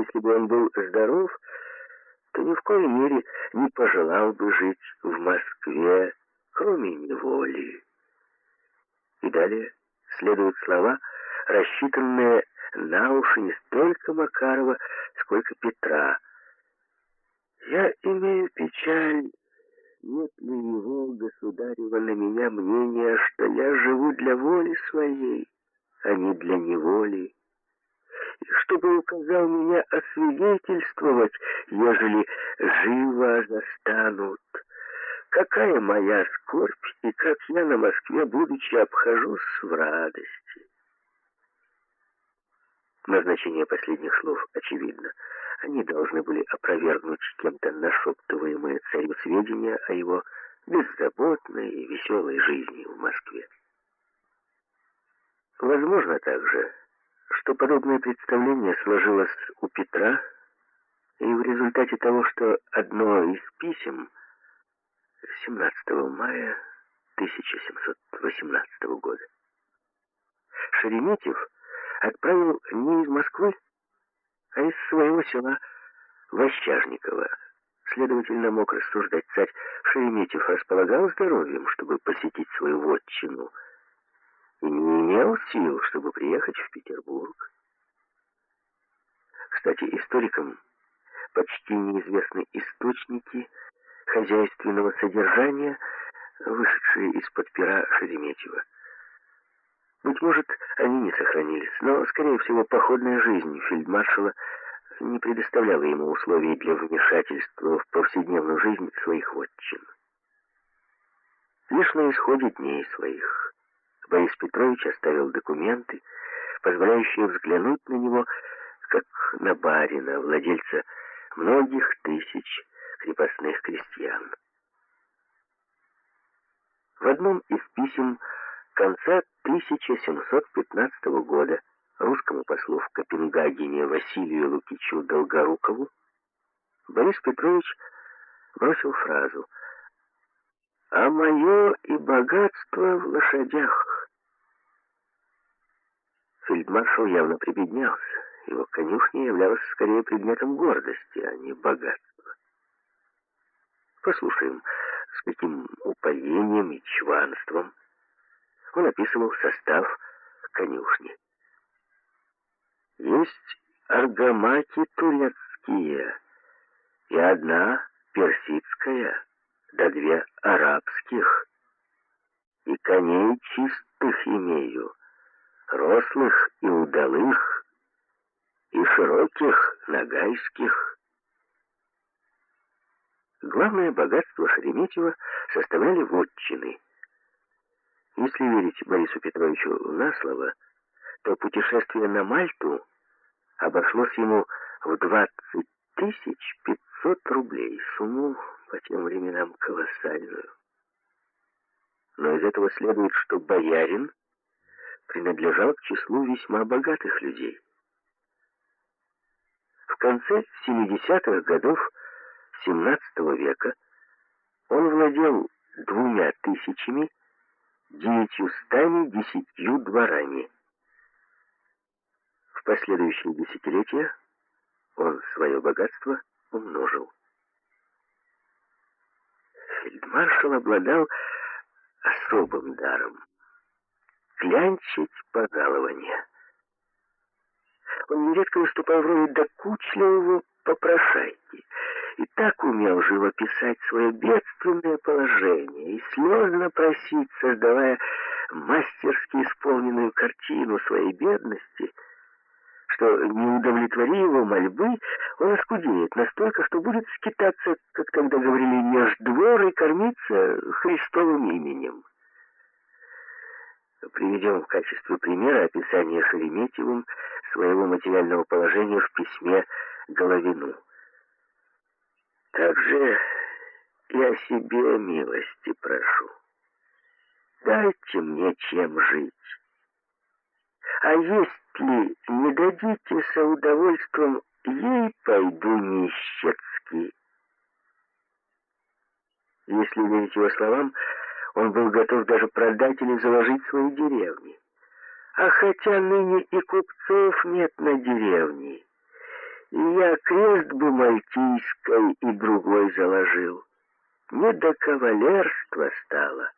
если бы он был здоров, то ни в коей мере не пожелал бы жить в Москве, кроме неволи. И далее следуют слова, рассчитанные на уши не столько Макарова, сколько Петра. «Я имею печаль, нет ли его, государева, на меня мнения, что я живу для воли своей, а не для неволи, и чтобы указал меня освидетельствовать, ежели живо застанут». Какая моя скорбь, и как я на Москве, будучи, обхожусь в радости. Назначение последних слов очевидно. Они должны были опровергнуть кем-то нашептываемые царю сведения о его беззаботной и веселой жизни в Москве. Возможно также, что подобное представление сложилось у Петра и в результате того, что одно из писем 17 мая 1718 года Шереметьев отправил не из Москвы, а из своего села Вощажниково. Следовательно, мог рассуждать царь, Шереметьев располагал здоровьем, чтобы посетить свою вотчину, и не имел сил, чтобы приехать в Петербург. Кстати, историкам почти неизвестны источники хозяйственного содержания, вышедшие из-под пера Шереметьева. Быть может, они не сохранились, но, скорее всего, походная жизнь фельдмаршала не предоставляла ему условий для вмешательства в повседневную жизнь своих вотчин. Лишь на исходе дней своих Борис Петрович оставил документы, позволяющие взглянуть на него, как на барина, владельца многих тысяч крепостных крестьян. В одном из писем конца 1715 года русскому послу в Копенгагене Василию Лукичу Долгорукову Борис Петрович бросил фразу «А мое и богатство в лошадях». Фельдмаршал явно прибеднялся. Его конюшня являлась скорее предметом гордости, а не богатства. Послушаем, с каким упоением и чванством он описывал состав конюшни. Есть аргамаки турецкие и одна персидская, да две арабских. И коней чистых имею, рослых и удалых, и широких нагайских. Главное богатство Шереметьева составляли вотчины – если верить Борису Петровичу на слово, то путешествие на Мальту обошлось ему в 20 тысяч 500 рублей, сумму по тем временам колоссальную. Но из этого следует, что боярин принадлежал к числу весьма богатых людей. Конце 70-х годов XVII века он владел двумя тысячами девятьюстами десятью дворами. В последующие десятилетия он свое богатство умножил. Фельдмаршал обладал особым даром — клянчить пожалования. Он нередко выступал в роли докучливого попрошайки — и так умел живописать свое бедственное положение и слезно просить, создавая мастерски исполненную картину своей бедности, что, не удовлетвори его мольбы, он оскудеет настолько, что будет скитаться, как тогда говорили, меж двор и кормиться Христовым именем. Приведем в качестве примера описание Шереметьевым своего материального положения в письме Головину. Также и о себе милости прошу. Дайте мне чем жить. А если не дадите со удовольствием, ей пойду нищецки. Если верить его словам, он был готов даже продать или заложить свои деревни. А хотя ныне и купцов нет на деревне, я крест бы мальтийской и другой заложил. Не до кавалерства стало.